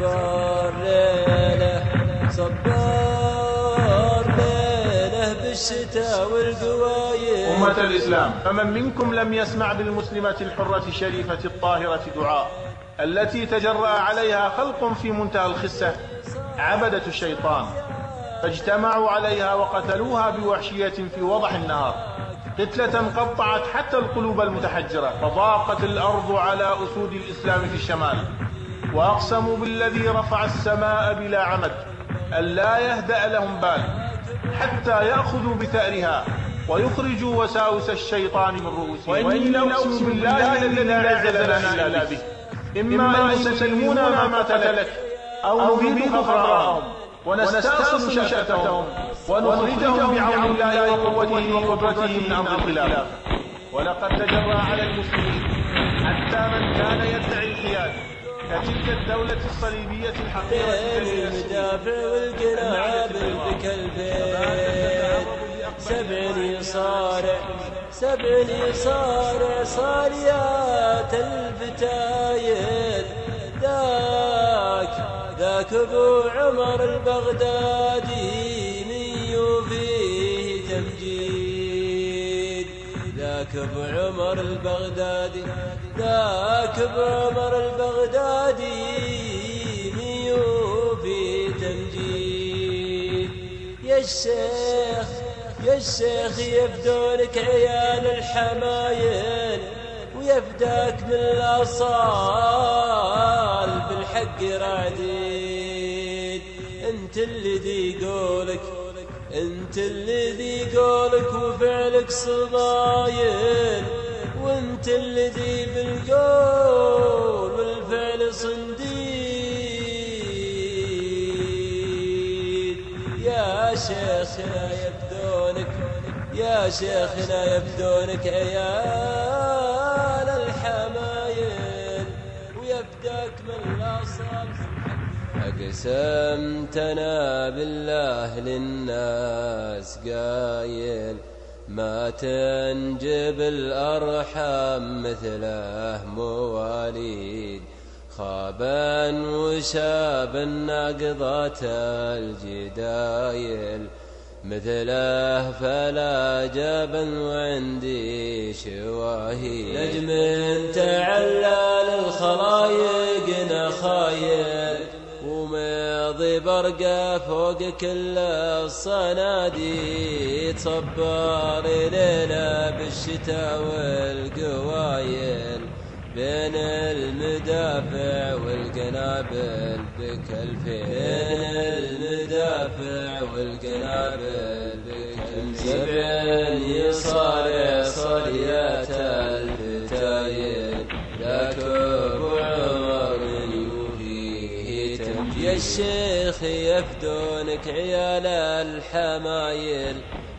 صبار ليلة صبار ليلة بالشتاء والقوايل. أمة الإسلام فمن منكم لم يسمع بالمسلمة الحرة الشريفة الطاهرة دعاء التي تجرأ عليها خلق في منتهى الخسة عبدة الشيطان. فاجتمعوا عليها وقتلوها بوحشية في وضح النهار. قتلة قطعت حتى القلوب المتحجرة فضاقت الأرض على أسود الإسلام في الشمال. وأقسموا بالذي رفع السماء بلا عمد ألا يهدأ لهم بال حتى يأخذوا بثأرها ويخرجوا وساوس الشيطان من رؤوسهم. وإني لأقسم بالله الذي لا عز لنا إلا به. إما أن يسلمون ما قتلك أو نريد خفراءهم ونستأصل شأتهم ونخرجهم بعون الله وقوته وقدرته من أمر الخلاف ولقد تجرى على المسلمين حتى من كان يدعي الحياد كتلك الدولة الصليبية الحقيرة بين المدافع والقنابل بكلبين سبع يصارع سبع يصارع صاريات الفتايل. ذاك ذاك أبو عمر البغدادي. من يوفيه تمجيد. ذاك ابو عمر البغدادي ذاك ابو عمر البغدادي من يوفي تمجيد يا الشيخ يا الشيخ يفدونك عيال الحمايل ويفداك من الأصال بالحق رعديد انت الذي قولك انت الذي قولك وفعلك صبايل وانت الذي بالقول والفعل صنديد يا شيخنا يبدونك يا شيخنا يبدونك عيال أقسمتنا بالله للناس قايل ما تنجب الأرحام مثله مواليد خابا وشابا ناقضات الجدايل. مثله فلا جبا وعندي شواهي نجم تعلى للخلايق برقة فوق كل الصناديد صبار لنا بالشتاء والقوايل بين المدافع والقنابل بكلفين. بين المدافع والقنابل بكلفين. سبع يصارع صريات يا الشيخ يفدونك عيال الحمايل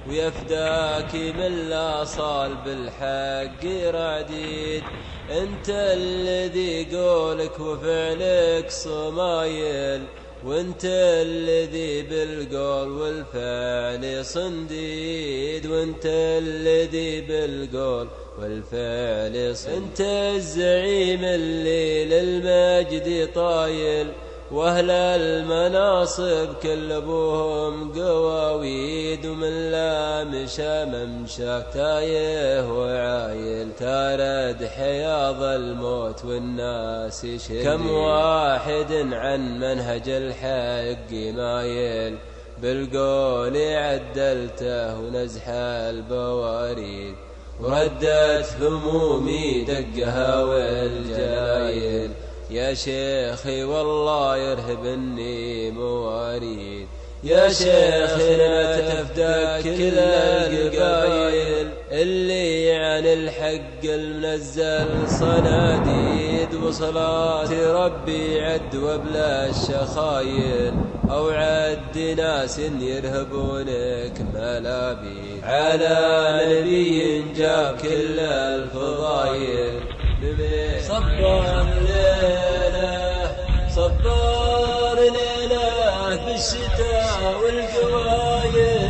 ويفداك من الاصال بالحق رعديد انت الذي قولك وفعلك صمايل وانت الذي بالقول والفعل صنديد. وانت الذي بالقول والفعل صنديد. انت الزعيم اللي للمجد طايل وأهل المناصب كل ابوهم قواويد ومن لا مشى ممشى تايه وعايل تارد حياض الموت والناس يشد كم واحد عن منهج الحق مايل بالقول عدلته ونزح البواريد. وردت همومي دقها والجلايل. يا شيخي والله يرهبني مواريد. يا شيخنا تفدى كل القبايل. اللي عن الحق المنزل صناديد وصلاة ربي عد وبلا الشخايل. أو عد ناس يرهبونك ملابيد. على نبي جاب كل الفضايل. صبر ليلة صبر ليلة بالشتاء والقوايل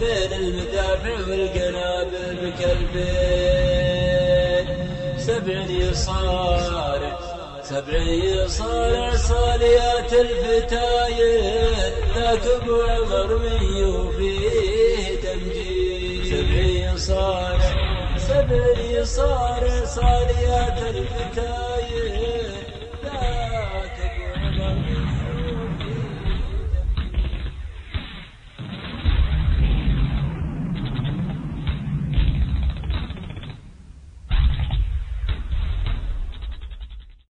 بين المدافع والقنابل بكلبين سبع يصارع سبعي صالع صاليات الفتايل ذاك ابو عمر من يوفيه تمجيد سبعي صالع صار صاليات الفتايل